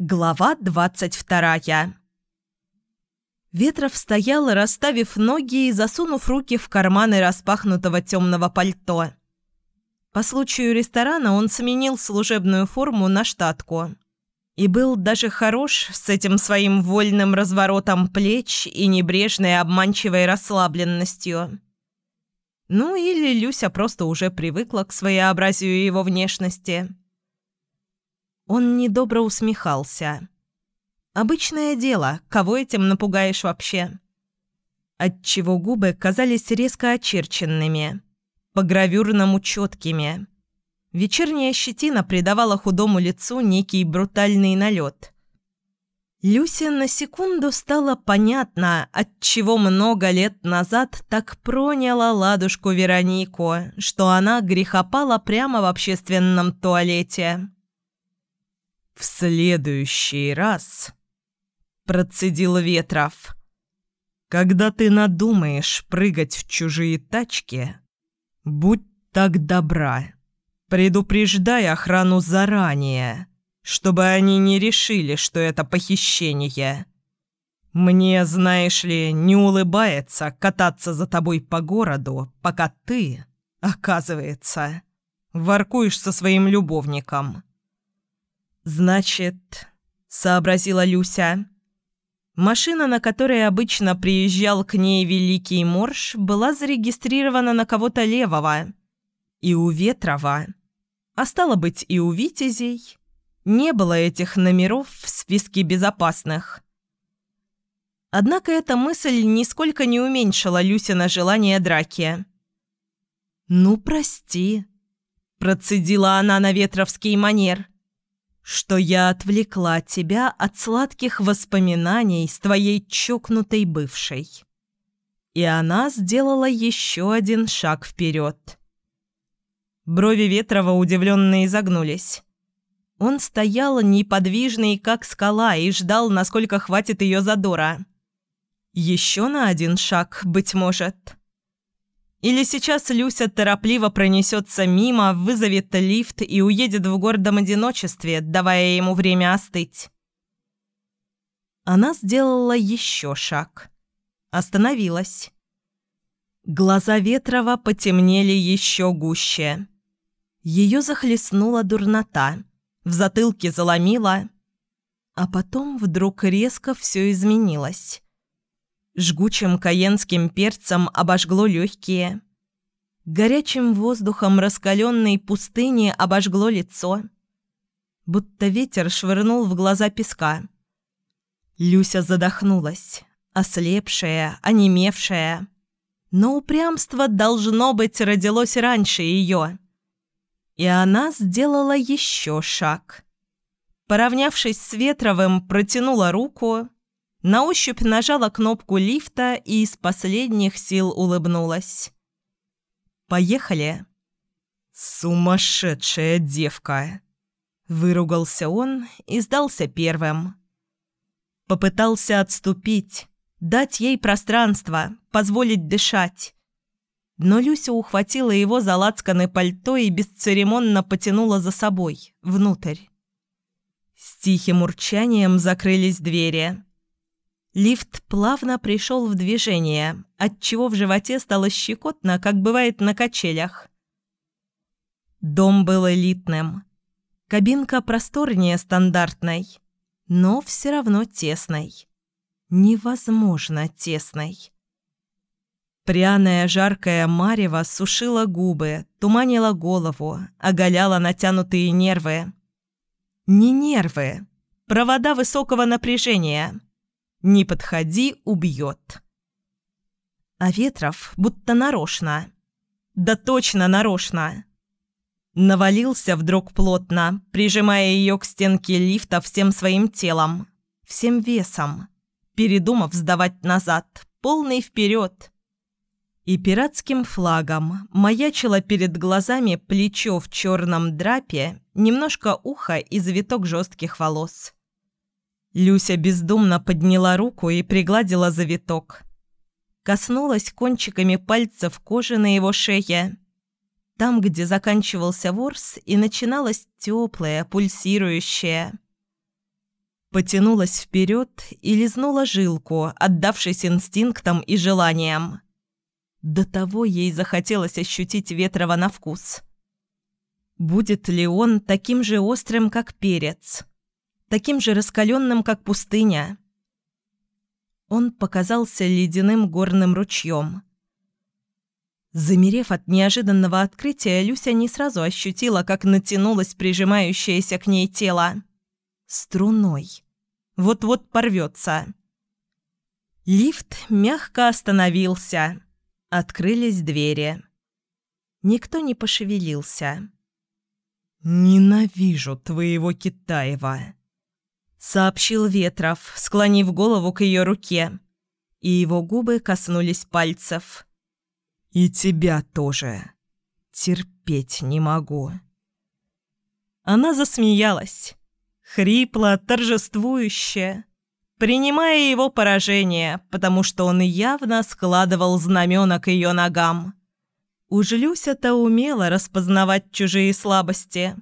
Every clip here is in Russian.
Глава двадцать вторая Ветров стоял, расставив ноги и засунув руки в карманы распахнутого темного пальто. По случаю ресторана он сменил служебную форму на штатку. И был даже хорош с этим своим вольным разворотом плеч и небрежной обманчивой расслабленностью. Ну или Люся просто уже привыкла к своеобразию его внешности. Он недобро усмехался. Обычное дело, кого этим напугаешь вообще? Отчего губы казались резко очерченными, по-гравюрному четкими. Вечерняя щетина придавала худому лицу некий брутальный налет – Люсе на секунду стало понятно, отчего много лет назад так проняла ладушку Веронику, что она грехопала прямо в общественном туалете. «В следующий раз», — процедил Ветров, — «когда ты надумаешь прыгать в чужие тачки, будь так добра, предупреждай охрану заранее» чтобы они не решили, что это похищение. Мне, знаешь ли, не улыбается кататься за тобой по городу, пока ты, оказывается, воркуешь со своим любовником». «Значит...» — сообразила Люся. Машина, на которой обычно приезжал к ней Великий Морж, была зарегистрирована на кого-то левого. И у Ветрова. А стало быть, и у Витязей, не было этих номеров в списке безопасных. Однако эта мысль нисколько не уменьшила Люсина желание драки. «Ну, прости», – процедила она на ветровский манер, – «что я отвлекла тебя от сладких воспоминаний с твоей чокнутой бывшей». И она сделала еще один шаг вперед. Брови Ветрова удивленно изогнулись. Он стоял неподвижный, как скала, и ждал, насколько хватит ее задора. Еще на один шаг, быть может. Или сейчас Люся торопливо пронесется мимо, вызовет лифт и уедет в гордом одиночестве, давая ему время остыть. Она сделала еще шаг. Остановилась. Глаза Ветрова потемнели еще гуще. Ее захлестнула дурнота в затылке заломило, а потом вдруг резко все изменилось. Жгучим каенским перцем обожгло легкие. Горячим воздухом раскаленной пустыни обожгло лицо. Будто ветер швырнул в глаза песка. Люся задохнулась, ослепшая, онемевшая. Но упрямство, должно быть, родилось раньше ее. И она сделала еще шаг. Поравнявшись с Ветровым, протянула руку, на ощупь нажала кнопку лифта и из последних сил улыбнулась. «Поехали!» «Сумасшедшая девка!» Выругался он и сдался первым. Попытался отступить, дать ей пространство, позволить дышать. Но Люся ухватила его за лацканы пальто и бесцеремонно потянула за собой, внутрь. С тихим урчанием закрылись двери. Лифт плавно пришел в движение, отчего в животе стало щекотно, как бывает на качелях. Дом был элитным. Кабинка просторнее стандартной, но все равно тесной. Невозможно тесной. Пряная жаркая марево сушила губы, туманила голову, оголяла натянутые нервы. Не нервы, провода высокого напряжения. Не подходи, убьет. А Ветров будто нарочно. Да точно нарочно. Навалился вдруг плотно, прижимая ее к стенке лифта всем своим телом, всем весом, передумав сдавать назад, полный вперед и пиратским флагом маячило перед глазами плечо в черном драпе, немножко уха и завиток жестких волос. Люся бездумно подняла руку и пригладила завиток. Коснулась кончиками пальцев кожи на его шее. Там, где заканчивался ворс, и начиналась теплая, пульсирующая. Потянулась вперед и лизнула жилку, отдавшись инстинктам и желаниям. До того ей захотелось ощутить Ветрова на вкус. Будет ли он таким же острым, как перец? Таким же раскаленным, как пустыня? Он показался ледяным горным ручьем. Замерев от неожиданного открытия, Люся не сразу ощутила, как натянулось прижимающееся к ней тело. Струной. Вот-вот порвется. Лифт мягко остановился. Открылись двери. Никто не пошевелился. «Ненавижу твоего Китаева», — сообщил Ветров, склонив голову к ее руке, и его губы коснулись пальцев. «И тебя тоже. Терпеть не могу». Она засмеялась, хрипло, торжествующе, принимая его поражение, потому что он явно складывал знамена к ее ногам. Уж Люся-то умела распознавать чужие слабости.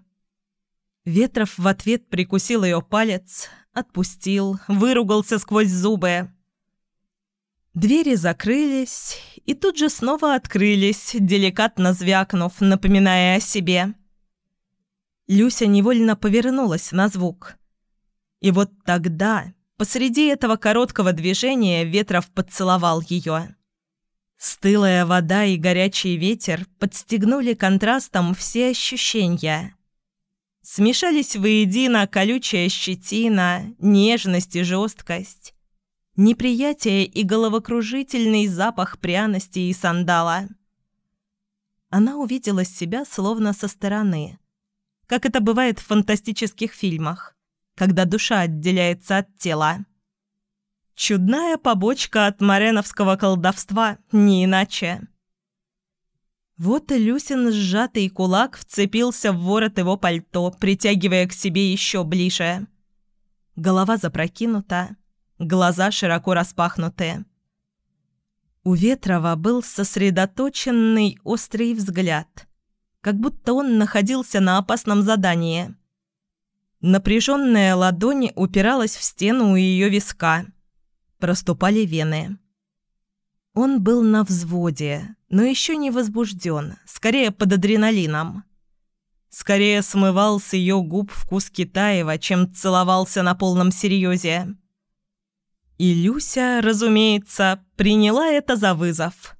Ветров в ответ прикусил ее палец, отпустил, выругался сквозь зубы. Двери закрылись и тут же снова открылись, деликатно звякнув, напоминая о себе. Люся невольно повернулась на звук. И вот тогда Посреди этого короткого движения Ветров поцеловал ее. Стылая вода и горячий ветер подстегнули контрастом все ощущения. Смешались воедино колючая щетина, нежность и жесткость, неприятие и головокружительный запах пряности и сандала. Она увидела себя словно со стороны, как это бывает в фантастических фильмах когда душа отделяется от тела. Чудная побочка от мареновского колдовства, не иначе. Вот и Люсин сжатый кулак вцепился в ворот его пальто, притягивая к себе еще ближе. Голова запрокинута, глаза широко распахнуты. У Ветрова был сосредоточенный острый взгляд, как будто он находился на опасном задании – Напряженная ладонь упиралась в стену у ее виска. Проступали вены. Он был на взводе, но еще не возбужден, скорее под адреналином. Скорее смывал с ее губ вкус Китаева, чем целовался на полном серьезе. И Люся, разумеется, приняла это за вызов.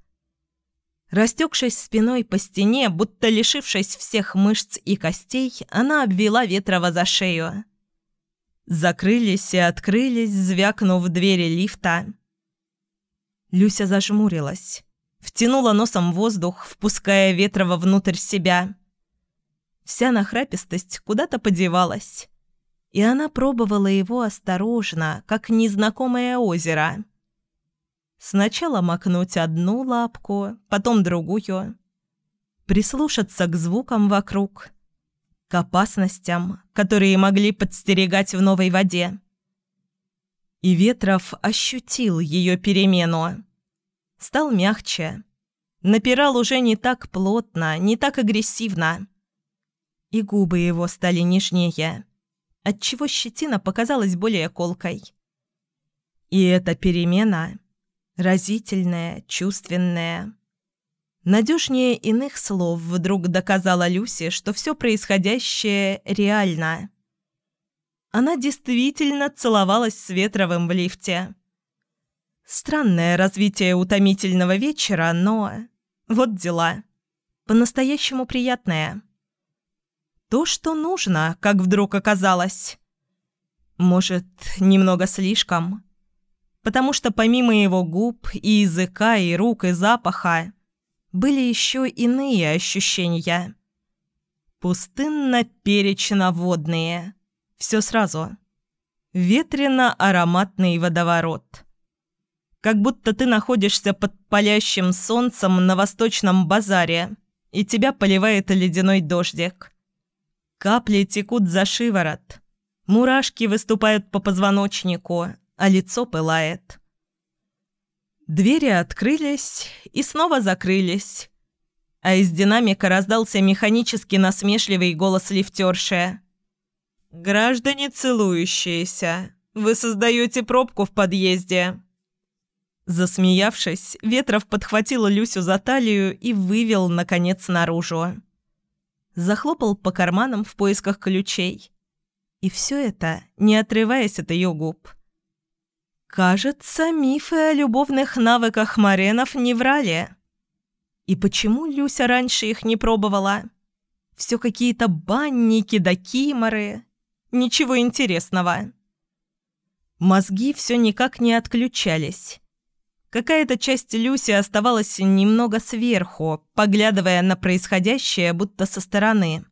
Растекшись спиной по стене, будто лишившись всех мышц и костей, она обвела Ветрова за шею. Закрылись и открылись, звякнув двери лифта. Люся зажмурилась, втянула носом воздух, впуская Ветрова внутрь себя. Вся нахрапистость куда-то подевалась, и она пробовала его осторожно, как незнакомое озеро – Сначала макнуть одну лапку, потом другую. Прислушаться к звукам вокруг. К опасностям, которые могли подстерегать в новой воде. И Ветров ощутил ее перемену. Стал мягче. Напирал уже не так плотно, не так агрессивно. И губы его стали нежнее, отчего щетина показалась более колкой. И эта перемена разительная, чувственная. Надежнее иных слов вдруг доказала Люси, что все происходящее реально. Она действительно целовалась с Ветровым в лифте. Странное развитие утомительного вечера, но... Вот дела. По-настоящему приятное. То, что нужно, как вдруг оказалось. Может, немного слишком потому что помимо его губ и языка, и рук, и запаха, были еще иные ощущения. Пустынно-перечно-водные. Все сразу. Ветрено-ароматный водоворот. Как будто ты находишься под палящим солнцем на восточном базаре, и тебя поливает ледяной дождик. Капли текут за шиворот. Мурашки выступают по позвоночнику, а лицо пылает. Двери открылись и снова закрылись, а из динамика раздался механически насмешливый голос лифтерши. «Граждане целующиеся, Вы создаете пробку в подъезде». Засмеявшись, Ветров подхватил Люсю за талию и вывел, наконец, наружу. Захлопал по карманам в поисках ключей. И все это, не отрываясь от ее губ. Кажется, мифы о любовных навыках Маренов не врали. И почему Люся раньше их не пробовала? Все какие-то банники да киморы. Ничего интересного. Мозги все никак не отключались. Какая-то часть Люси оставалась немного сверху, поглядывая на происходящее, будто со стороны.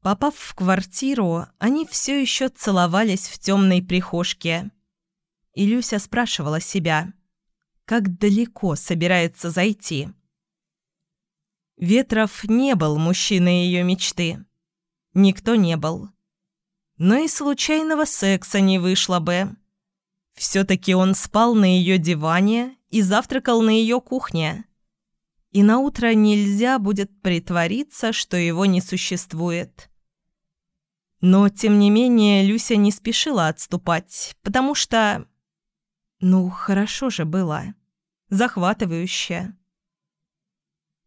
Попав в квартиру, они все еще целовались в темной прихожке. И Люся спрашивала себя, как далеко собирается зайти. Ветров не был мужчиной ее мечты. Никто не был. Но и случайного секса не вышло бы. Все-таки он спал на ее диване и завтракал на ее кухне. И на утро нельзя будет притвориться, что его не существует. Но, тем не менее, Люся не спешила отступать, потому что... Ну, хорошо же было. Захватывающе.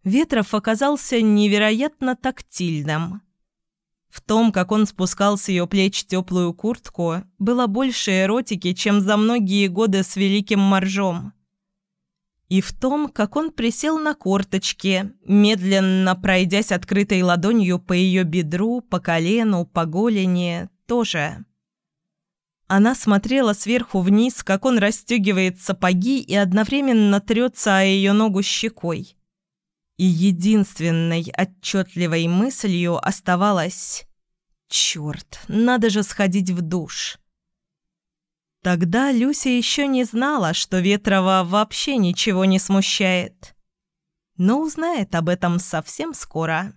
Ветров оказался невероятно тактильным. В том, как он спускал с ее плеч теплую куртку, было больше эротики, чем за многие годы с великим моржом. И в том, как он присел на корточки, медленно пройдясь открытой ладонью по ее бедру, по колену, по голени, тоже. Она смотрела сверху вниз, как он расстегивает сапоги и одновременно трется о ее ногу щекой. И единственной отчетливой мыслью оставалось «Черт, надо же сходить в душ». Тогда Люся еще не знала, что Ветрова вообще ничего не смущает. Но узнает об этом совсем скоро.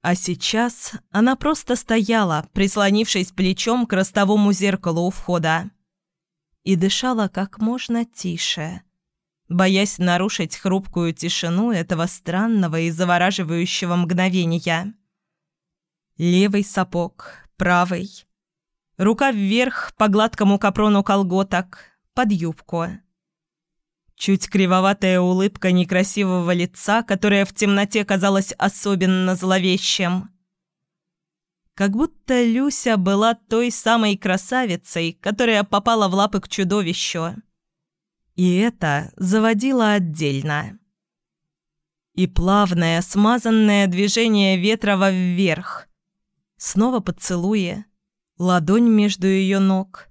А сейчас она просто стояла, прислонившись плечом к ростовому зеркалу у входа. И дышала как можно тише – боясь нарушить хрупкую тишину этого странного и завораживающего мгновения. Левый сапог, правый. Рука вверх по гладкому капрону колготок, под юбку. Чуть кривоватая улыбка некрасивого лица, которая в темноте казалась особенно зловещим. Как будто Люся была той самой красавицей, которая попала в лапы к чудовищу. И это заводило отдельно. И плавное, смазанное движение Ветрова вверх. Снова поцелуи. Ладонь между ее ног.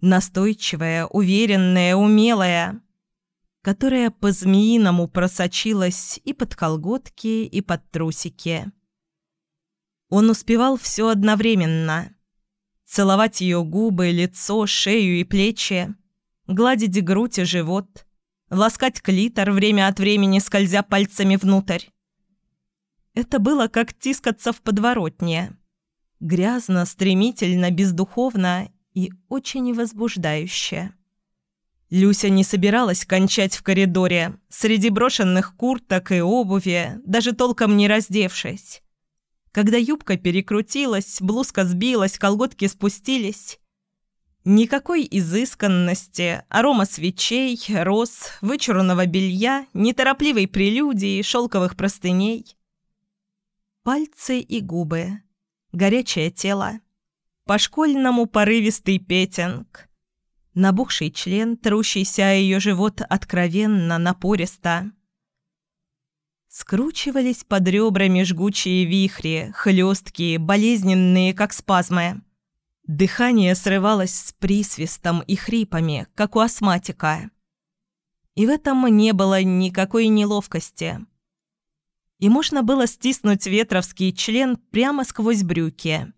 Настойчивая, уверенная, умелая. Которая по-змеиному просочилась и под колготки, и под трусики. Он успевал все одновременно. Целовать ее губы, лицо, шею и плечи гладить грудь и живот, ласкать клитор, время от времени скользя пальцами внутрь. Это было как тискаться в подворотне. Грязно, стремительно, бездуховно и очень возбуждающе. Люся не собиралась кончать в коридоре, среди брошенных курток и обуви, даже толком не раздевшись. Когда юбка перекрутилась, блузка сбилась, колготки спустились, Никакой изысканности, арома свечей, роз, вычурного белья, неторопливой прелюдии, шелковых простыней. Пальцы и губы, горячее тело, по-школьному порывистый петинг, набухший член, трущийся о ее живот откровенно, напористо. Скручивались под ребрами жгучие вихри, хлесткие, болезненные, как спазмы. Дыхание срывалось с присвистом и хрипами, как у астматика. И в этом не было никакой неловкости. И можно было стиснуть ветровский член прямо сквозь брюки.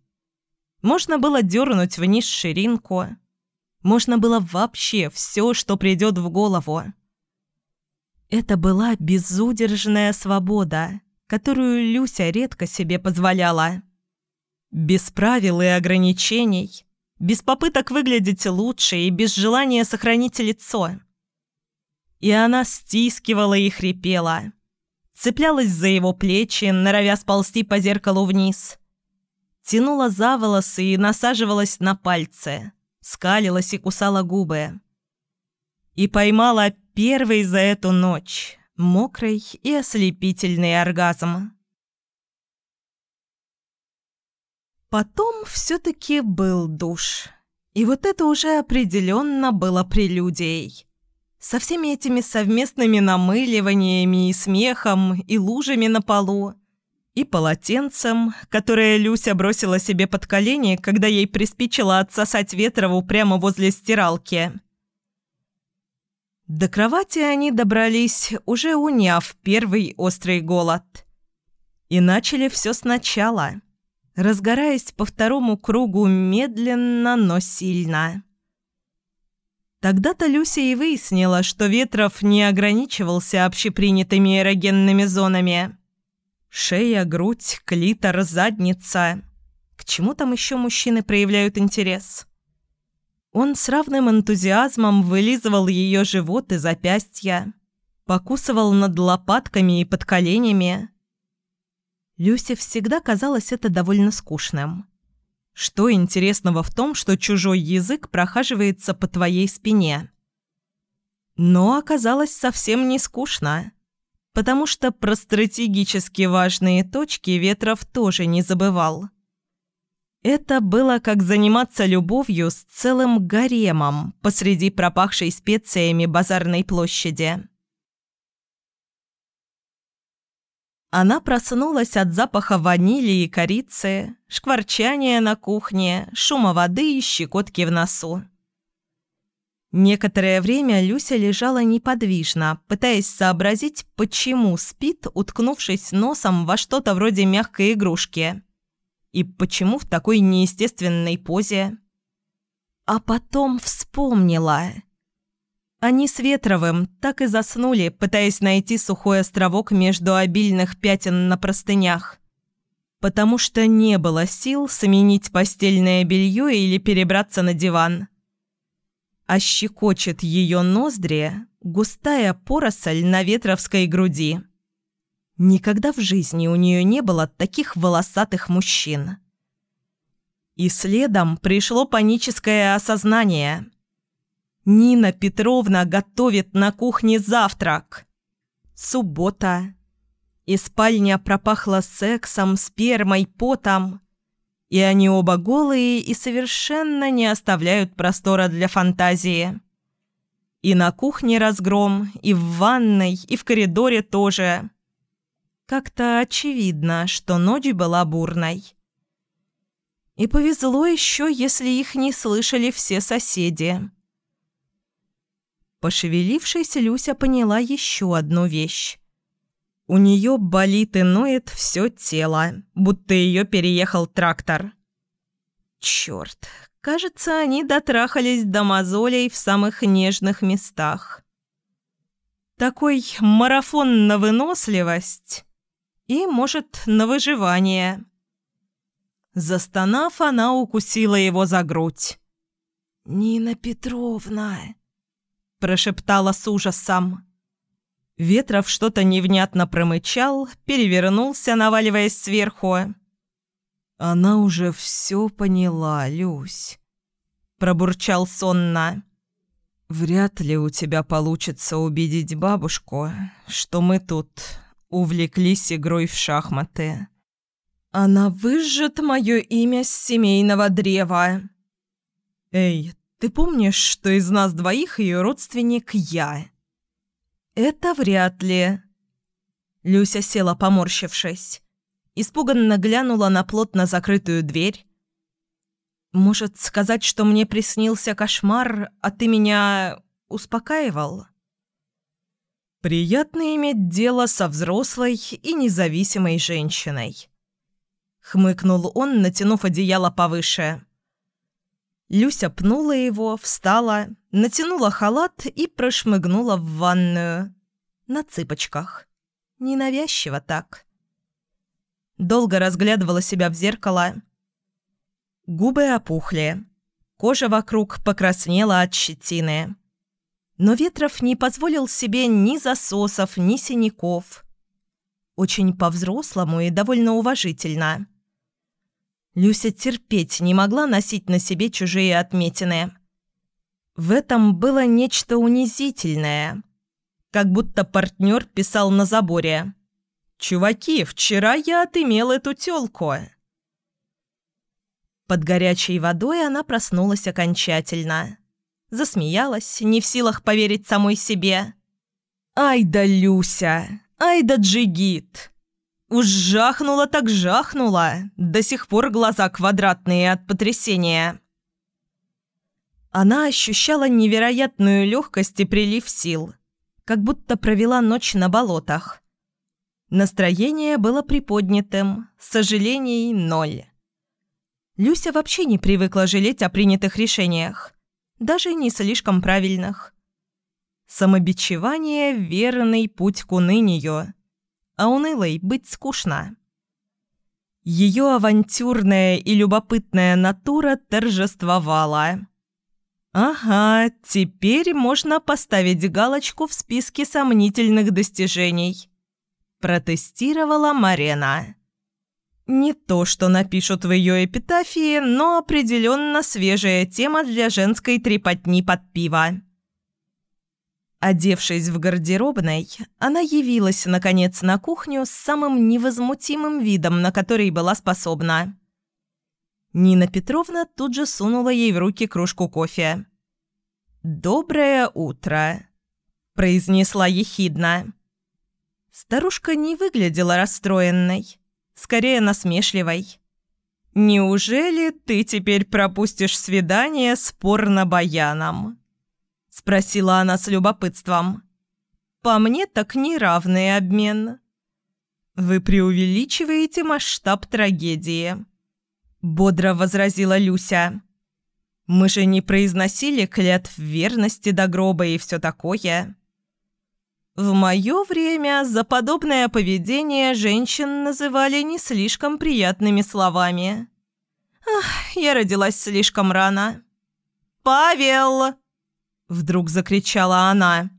Можно было дернуть вниз ширинку. Можно было вообще все, что придет в голову. Это была безудержная свобода, которую Люся редко себе позволяла. Без правил и ограничений, без попыток выглядеть лучше и без желания сохранить лицо. И она стискивала и хрипела, цеплялась за его плечи, норовя сползти по зеркалу вниз. тянула за волосы и насаживалась на пальцы, скалилась и кусала губы. И поймала первый за эту ночь мокрый и ослепительный оргазм. Потом все-таки был душ. И вот это уже определенно было прелюдией. Со всеми этими совместными намыливаниями и смехом, и лужами на полу, и полотенцем, которое Люся бросила себе под колени, когда ей приспичило отсосать Ветрову прямо возле стиралки. До кровати они добрались, уже уняв первый острый голод. И начали все сначала – разгораясь по второму кругу медленно, но сильно. Тогда-то Люся и выяснила, что Ветров не ограничивался общепринятыми эрогенными зонами. Шея, грудь, клитор, задница. К чему там еще мужчины проявляют интерес? Он с равным энтузиазмом вылизывал ее живот и запястья, покусывал над лопатками и под коленями, Люсе всегда казалось это довольно скучным. Что интересного в том, что чужой язык прохаживается по твоей спине? Но оказалось совсем не скучно, потому что про стратегически важные точки Ветров тоже не забывал. Это было как заниматься любовью с целым гаремом посреди пропахшей специями базарной площади. Она проснулась от запаха ванили и корицы, шкварчания на кухне, шума воды и щекотки в носу. Некоторое время Люся лежала неподвижно, пытаясь сообразить, почему спит, уткнувшись носом во что-то вроде мягкой игрушки. И почему в такой неестественной позе. А потом вспомнила – они с Ветровым так и заснули, пытаясь найти сухой островок между обильных пятен на простынях. Потому что не было сил сменить постельное белье или перебраться на диван. А щекочет ее ноздри густая поросль на ветровской груди. Никогда в жизни у нее не было таких волосатых мужчин. И следом пришло паническое осознание – Нина Петровна готовит на кухне завтрак. Суббота. И спальня пропахла сексом, спермой, потом. И они оба голые и совершенно не оставляют простора для фантазии. И на кухне разгром, и в ванной, и в коридоре тоже. Как-то очевидно, что ночь была бурной. И повезло еще, если их не слышали все соседи. Пошевелившись, Люся поняла еще одну вещь. У нее болит и ноет все тело, будто ее переехал трактор. Черт, кажется, они дотрахались до мозолей в самых нежных местах. Такой марафон на выносливость и, может, на выживание. Застонав, она укусила его за грудь. «Нина Петровна!» Прошептала с ужасом. Ветров что-то невнятно промычал, перевернулся, наваливаясь сверху. «Она уже все поняла, Люсь», — пробурчал сонно. «Вряд ли у тебя получится убедить бабушку, что мы тут увлеклись игрой в шахматы. Она выжжет мое имя с семейного древа». «Эй, ты помнишь, что из нас двоих ее родственник я?» «Это вряд ли». Люся села, поморщившись. Испуганно глянула на плотно закрытую дверь. «Может, сказать, что мне приснился кошмар, а ты меня успокаивал?» «Приятно иметь дело со взрослой и независимой женщиной», — хмыкнул он, натянув одеяло повыше. Люся пнула его, встала, натянула халат и прошмыгнула в ванную. На цыпочках. Ненавязчиво так. Долго разглядывала себя в зеркало. Губы опухли. Кожа вокруг покраснела от щетины. Но Ветров не позволил себе ни засосов, ни синяков. Очень по-взрослому и довольно уважительно. Люся терпеть не могла носить на себе чужие отметины. В этом было нечто унизительное. Как будто партнер писал на заборе. «Чуваки, вчера я отымел эту тёлку». Под горячей водой она проснулась окончательно. Засмеялась, не в силах поверить самой себе. «Ай да Люся! Ай да Джигит!» Уж жахнула так жахнула, до сих пор глаза квадратные от потрясения. Она ощущала невероятную легкость и прилив сил, как будто провела ночь на болотах. Настроение было приподнятым, сожалений – ноль. Люся вообще не привыкла жалеть о принятых решениях, даже не слишком правильных. Самобичевание – верный путь к унынию, а унылой быть скучно. Ее авантюрная и любопытная натура торжествовала. «Ага, теперь можно поставить галочку в списке сомнительных достижений», – протестировала Марена. Не то, что напишут в ее эпитафии, но определенно свежая тема для женской трепотни под пиво. Одевшись в гардеробной, она явилась, наконец, на кухню с самым невозмутимым видом, на который была способна. Нина Петровна тут же сунула ей в руки кружку кофе. «Доброе утро», – произнесла ехидно. Старушка не выглядела расстроенной скорее насмешливой. «Неужели ты теперь пропустишь свидание с порно-баяном?» – спросила она с любопытством. «По мне так неравный обмен». «Вы преувеличиваете масштаб трагедии», – бодро возразила Люся. «Мы же не произносили клятв верности до гроба и все такое». В мое время за подобное поведение женщин называли не слишком приятными словами. Ах, я родилась слишком рано. «Павел!» – вдруг закричала она.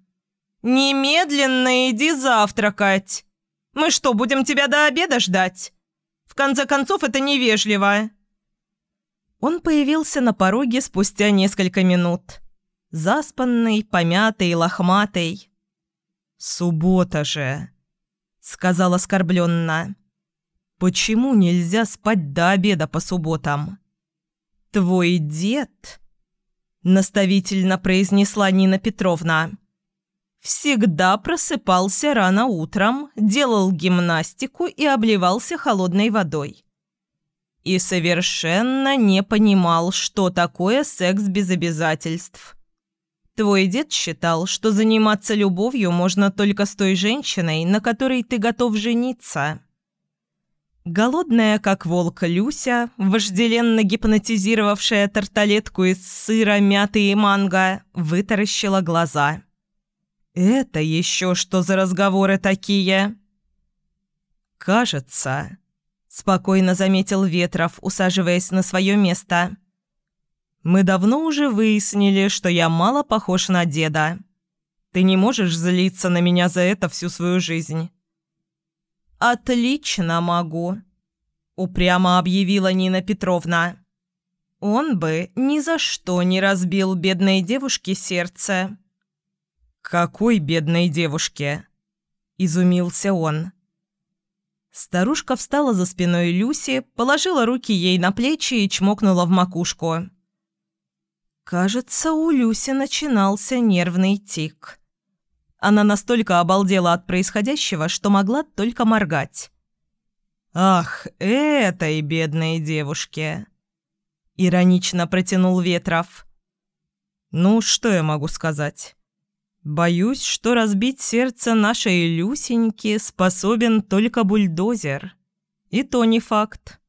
«Немедленно иди завтракать! Мы что, будем тебя до обеда ждать? В конце концов, это невежливо!» Он появился на пороге спустя несколько минут. Заспанный, помятый, лохматый. «Суббота же», — сказал оскорбленно. «Почему нельзя спать до обеда по субботам?» «Твой дед», — наставительно произнесла Нина Петровна, «всегда просыпался рано утром, делал гимнастику и обливался холодной водой. И совершенно не понимал, что такое секс без обязательств». Твой дед считал, что заниматься любовью можно только с той женщиной, на которой ты готов жениться. Голодная, как волк Люся, вожделенно гипнотизировавшая тарталетку из сыра, мяты и манго, вытаращила глаза. «Это еще что за разговоры такие?» «Кажется», — спокойно заметил Ветров, усаживаясь на свое место, — мы давно уже выяснили, что я мало похож на деда. Ты не можешь злиться на меня за это всю свою жизнь». «Отлично могу», — упрямо объявила Нина Петровна. «Он бы ни за что не разбил бедной девушке сердце». «Какой бедной девушке?» – изумился он. Старушка встала за спиной Люси, положила руки ей на плечи и чмокнула в макушку. Кажется, у Люси начинался нервный тик. Она настолько обалдела от происходящего, что могла только моргать. «Ах, этой бедной девушке!» Иронично протянул Ветров. «Ну, что я могу сказать?» «Боюсь, что разбить сердце нашей Люсеньки способен только бульдозер. И то не факт».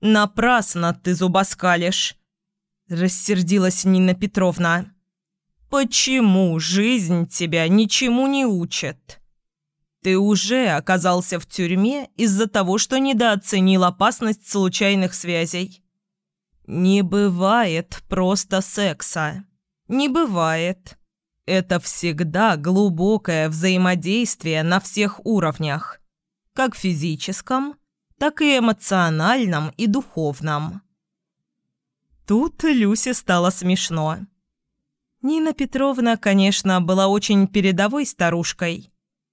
«Напрасно ты зубоскалишь!» Рассердилась Нина Петровна. «Почему жизнь тебя ничему не учит? Ты уже оказался в тюрьме из-за того, что недооценил опасность случайных связей. Не бывает просто секса. Не бывает. Это всегда глубокое взаимодействие на всех уровнях. Как физическом, так и эмоциональном и духовном. Тут Люсе стало смешно. Нина Петровна, конечно, была очень передовой старушкой.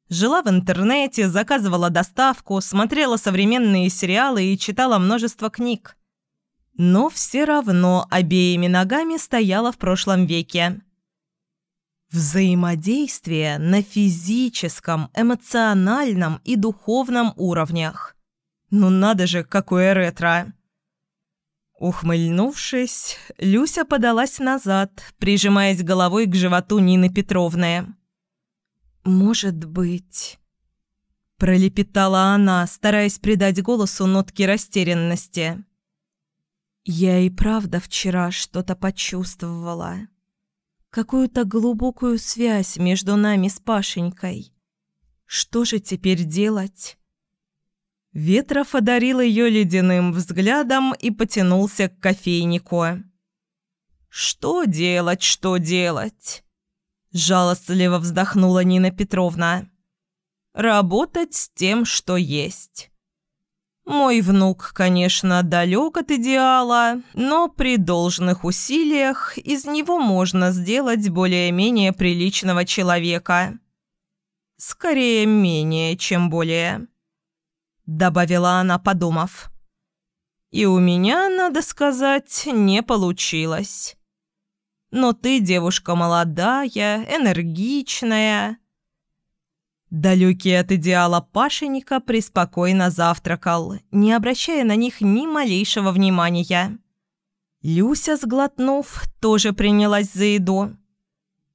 Жила в интернете, заказывала доставку, смотрела современные сериалы и читала множество книг. Но все равно обеими ногами стояла в прошлом веке. Взаимодействие на физическом, эмоциональном и духовном уровнях. Ну надо же, какое ретро! Ухмыльнувшись, Люся подалась назад, прижимаясь головой к животу Нины Петровны. «Может быть...» Пролепетала она, стараясь придать голосу нотки растерянности. «Я и правда вчера что-то почувствовала. Какую-то глубокую связь между нами с Пашенькой. Что же теперь делать?» Ветров одарил ее ледяным взглядом и потянулся к кофейнику. «Что делать, что делать?» Жалостливо вздохнула Нина Петровна. «Работать с тем, что есть». Мой внук, конечно, далек от идеала, но при должных усилиях из него можно сделать более-менее приличного человека. Скорее, менее, чем более. – добавила она, подумав. «И у меня, надо сказать, не получилось. Но ты девушка молодая, энергичная». Далекий от идеала Пашенька преспокойно завтракал, не обращая на них ни малейшего внимания. Люся, сглотнув, тоже принялась за еду.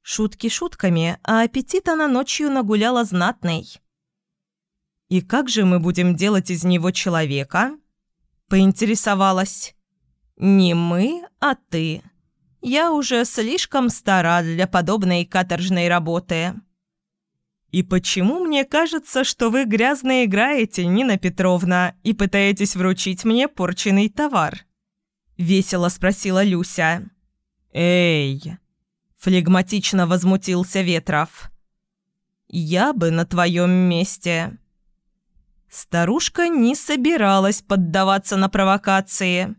Шутки шутками, а аппетит она ночью нагуляла знатный. «И как же мы будем делать из него человека?» Поинтересовалась. «Не мы, а ты. Я уже слишком стара для подобной каторжной работы». «И почему мне кажется, что вы грязно играете, Нина Петровна, и пытаетесь вручить мне порченный товар?» Весело спросила Люся. «Эй!» Флегматично возмутился Ветров. «Я бы на твоем месте Старушка не собиралась поддаваться на провокации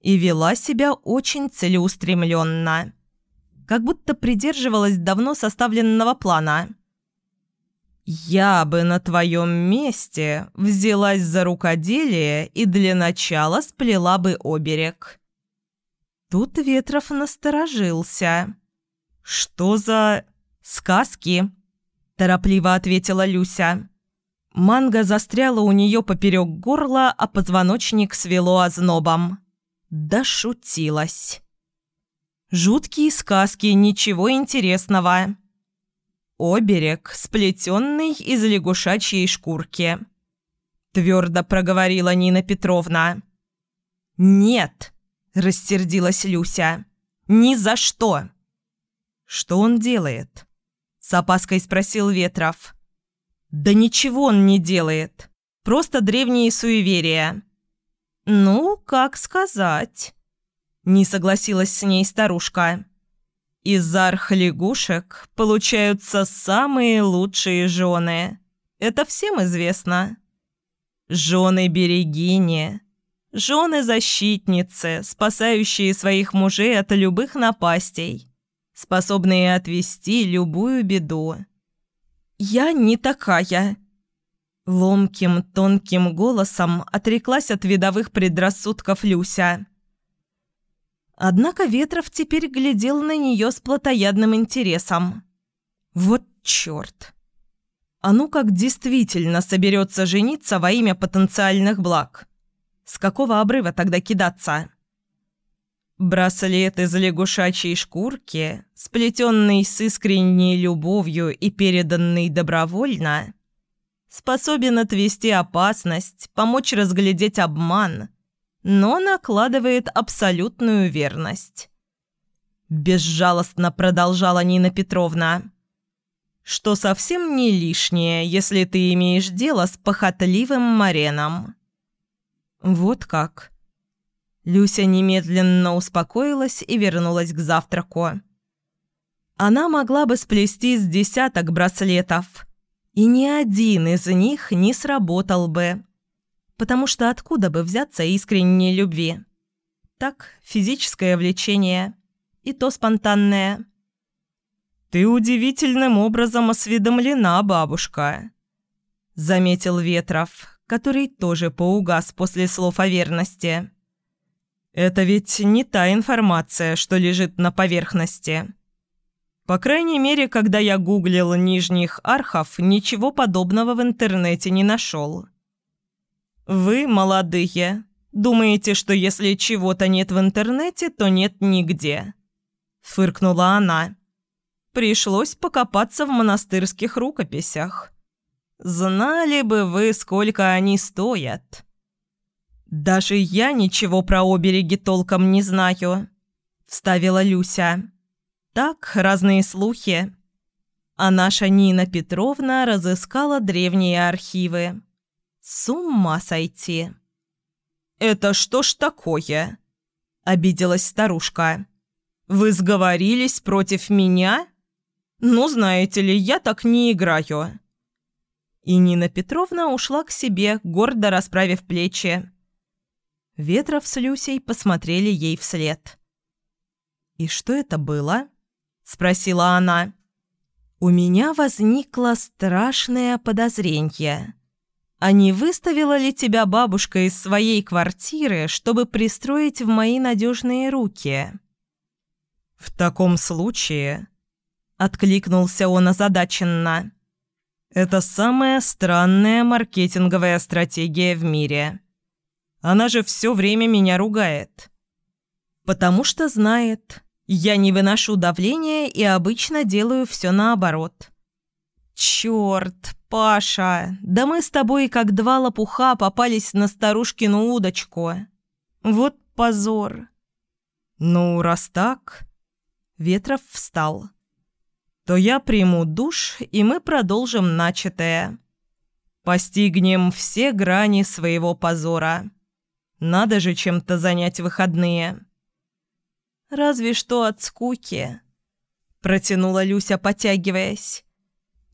и вела себя очень целеустремленно, как будто придерживалась давно составленного плана. «Я бы на твоем месте взялась за рукоделие и для начала сплела бы оберег». Тут Ветров насторожился. «Что за сказки?» – торопливо ответила Люся. Манга застряла у нее поперек горла, а позвоночник свело ознобом. Да шутилась. Жуткие сказки, ничего интересного. Оберег, сплетенный из лягушачьей шкурки. Твердо проговорила Нина Петровна. «Нет!» – рассердилась Люся. «Ни за что!» «Что он делает?» – с опаской спросил Ветров. «Да ничего он не делает. Просто древние суеверия». «Ну, как сказать?» Не согласилась с ней старушка. «Из арх-лягушек получаются самые лучшие жены. Это всем известно. Жены-берегини, жены-защитницы, спасающие своих мужей от любых напастей, способные отвести любую беду. «Я не такая!» Ломким, тонким голосом отреклась от видовых предрассудков Люся. Однако Ветров теперь глядел на нее с плотоядным интересом. «Вот черт!» А ну как действительно соберется жениться во имя потенциальных благ? С какого обрыва тогда кидаться? Браслет из лягушачьей шкурки, сплетенный с искренней любовью и переданный добровольно, способен отвести опасность, помочь разглядеть обман, но накладывает абсолютную верность. Безжалостно продолжала Нина Петровна. Что совсем не лишнее, если ты имеешь дело с похотливым мареном. Вот как. Люся немедленно успокоилась и вернулась к завтраку. Она могла бы сплести с десяток браслетов, и ни один из них не сработал бы. потому что откуда бы взяться искренней любви? Так, физическое влечение, и то спонтанное. «Ты удивительным образом осведомлена, бабушка», — заметил Ветров, который тоже поугас после слов о верности. «Это ведь не та информация, что лежит на поверхности». По крайней мере, когда я гуглил нижних архов, ничего подобного в интернете не нашел. Вы, молодые, думаете, что если чего-то нет в интернете, то нет нигде. Фыркнула она. Пришлось покопаться в монастырских рукописях. Знали бы вы, сколько они стоят. Даже я ничего про обереги толком не знаю, вставила Люся. Так, разные слухи. А наша Нина Петровна разыскала древние архивы. С ума сойти. «Это что ж такое?» – обиделась старушка. «Вы сговорились против меня? Ну, знаете ли, я так не играю». И Нина Петровна ушла к себе, гордо расправив плечи. Ветров с Люсей посмотрели ей вслед. «И что это было?» спросила она. У меня возникло страшное подозрение. А не выставила ли тебя бабушка из своей квартиры, чтобы пристроить в мои надежные руки? В таком случае, откликнулся он озадаченно. Это самая странная маркетинговая стратегия в мире. Она же все время меня ругает. Потому что знает, я не выношу давления и обычно делаю все наоборот. Черт, Паша, да мы с тобой как два лопуха попались на старушкину удочку. Вот позор. Ну, раз так... Ветров встал. То я приму душ, и мы продолжим начатое. Постигнем все грани своего позора. Надо же чем-то занять выходные. Разве что от скуки. Протянула Люся, потягиваясь.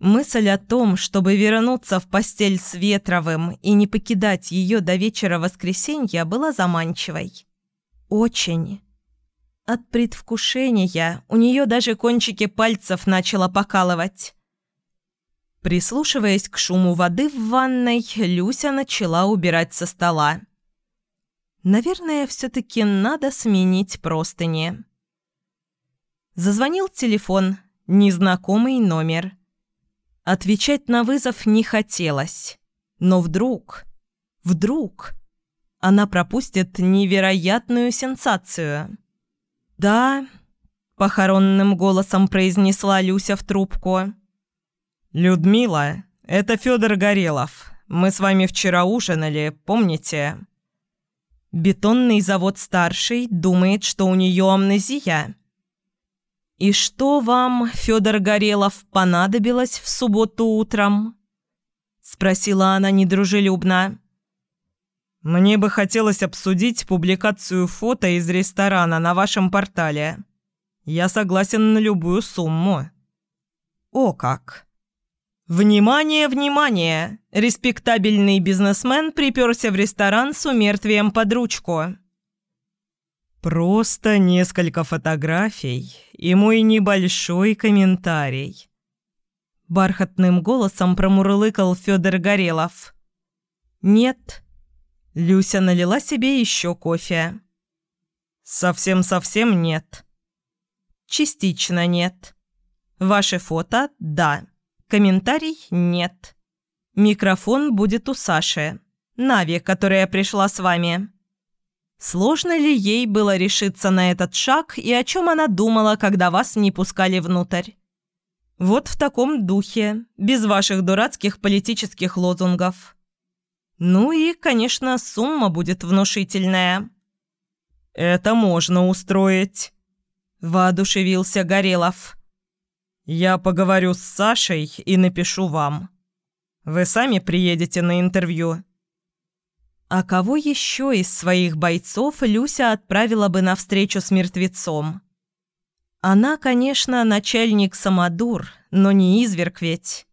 Мысль о том, чтобы вернуться в постель с Ветровым и не покидать ее до вечера воскресенья, была заманчивой. Очень. От предвкушения у нее даже кончики пальцев начало покалывать. Прислушиваясь к шуму воды в ванной, Люся начала убирать со стола. Наверное, все-таки надо сменить простыни. Зазвонил телефон, незнакомый номер. Отвечать на вызов не хотелось. Но вдруг, вдруг она пропустит невероятную сенсацию. «Да», — похоронным голосом произнесла Люся в трубку. «Людмила, это Федор Горелов. Мы с вами вчера ужинали, помните?» Бетонный завод «Старший» думает, что у нее амнезия. «И что вам, Федор Горелов, понадобилось в субботу утром?» Спросила она недружелюбно. «Мне бы хотелось обсудить публикацию фото из ресторана на вашем портале. Я согласен на любую сумму». «О как!» «Внимание, внимание! Респектабельный бизнесмен приперся в ресторан с умертвием под ручку». «Просто несколько фотографий и мой небольшой комментарий». Бархатным голосом промурлыкал Федор Горелов. «Нет». Люся налила себе еще кофе. «Совсем-совсем нет». «Частично нет. Ваши фото – да». Комментарий нет. Микрофон будет у Саши, Нави, которая пришла с вами. Сложно ли ей было решиться на этот шаг и о чем она думала, когда вас не пускали внутрь? Вот в таком духе, без ваших дурацких политических лозунгов. Ну и, конечно, сумма будет внушительная. «Это можно устроить», – воодушевился Горелов. «Я поговорю с Сашей и напишу вам. Вы сами приедете на интервью». А кого еще из своих бойцов Люся отправила бы на встречу с мертвецом? Она, конечно, начальник самодур, но не изверг ведь.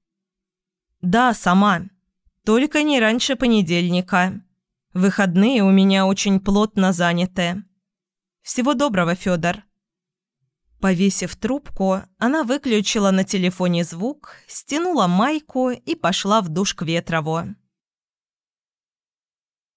Да, сама. Только не раньше понедельника. Выходные у меня очень плотно заняты. Всего доброго, Федор. Повесив трубку, она выключила на телефоне звук, стянула майку и пошла в душ к Ветрову.